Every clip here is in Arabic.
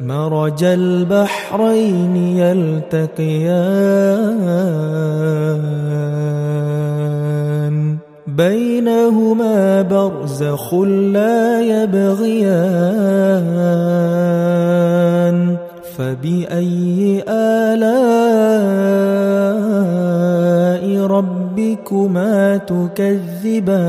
مرج البحرين يلتقيان. بينهما برزخ لا يبغيان. فبأي آلاء ربكما تكذبان؟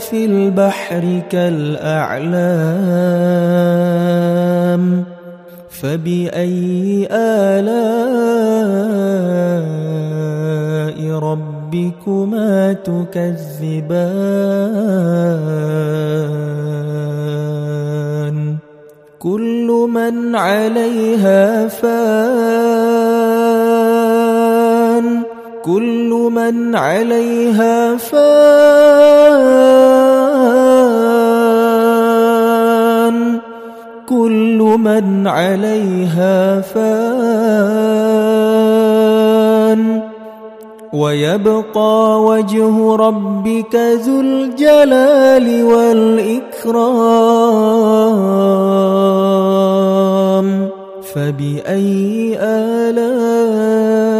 في البحر كالأعلام فبأي آلاء ربكما تكذبان كل من عليها فان كل من عليها فان. كل من عليها فان. ويبقى وجه ربك ذو الجلال والإكرام. فبأي آلاء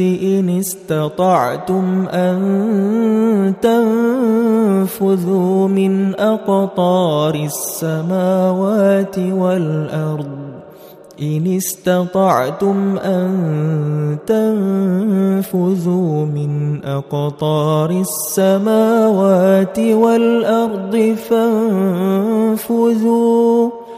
إن استطعتم أن تنفذوا من أقطار السماوات والأرض إن استطعتم أن تنفذوا من أقطار السماوات والأرض فانفذوا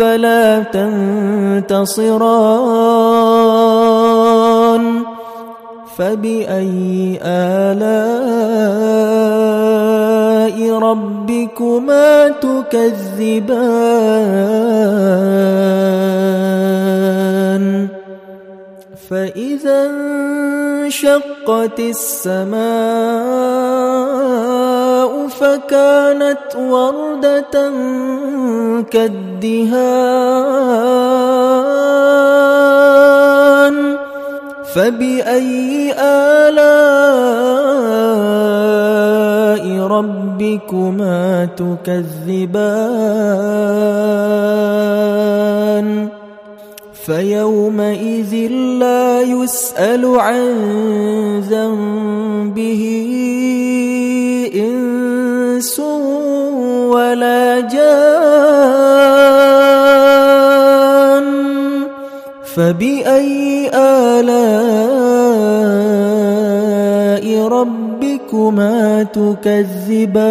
فلا تنتصران فبأي آلاء ربكما تكذبان فإذا انشقت السماء فكانت وردة كالدهان فبأي آلاء ربكما تكذبان فيومئذ لا يسأل عن ذنبه إنس ولا جان فبأي آلاء ربكما تكذبان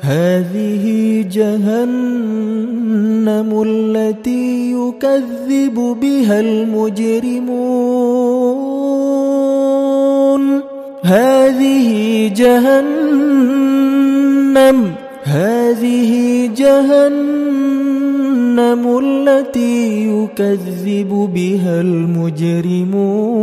هذه جهنم التي يكذب بها المجرمون. هذه جهنم هذه جهنم التي يكذب بها المجرمون.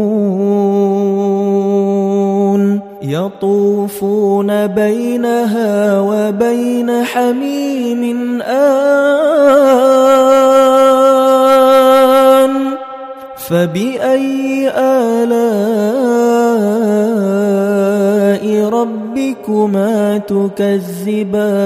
يطوفون بينها وبين حميم آن. فبأي آلاء ربكما تكذبان؟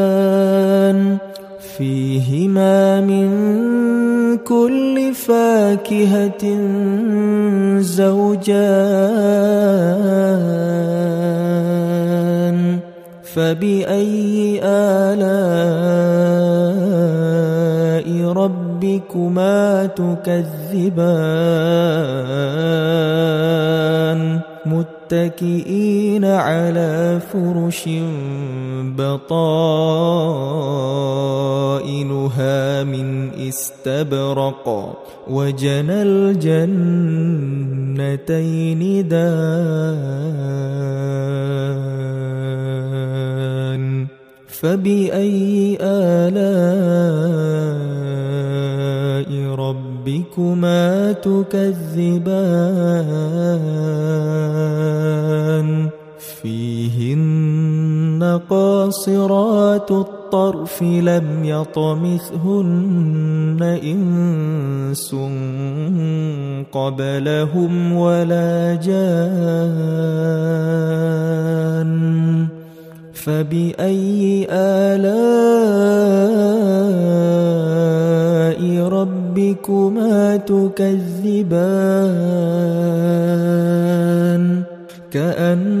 فيهما من كل فاكهة زوجان فبأي آلاء ربكما تكذبان؟ متكئين على فرش بطائنها من استبرق وجنى الجنتين دان فبأي آلاء ربكما تكذبان؟ فيهن قاصرات الطرف لم يطمثهن إنس قبلهم ولا جان فبأي آلاء ربكما تكذبان؟ كأنهن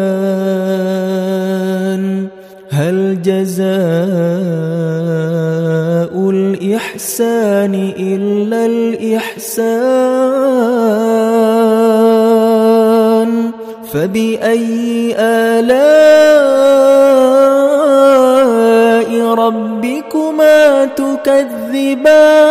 الإحسان إلا الإحسان فبأي آلاء ربكما تكذبان؟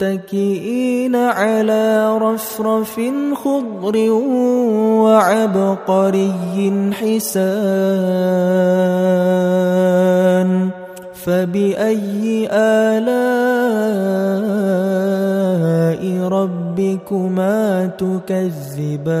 متكئين على رفرف خضر وعبقري حسان. فبأي آلاء ربكما تكذبان؟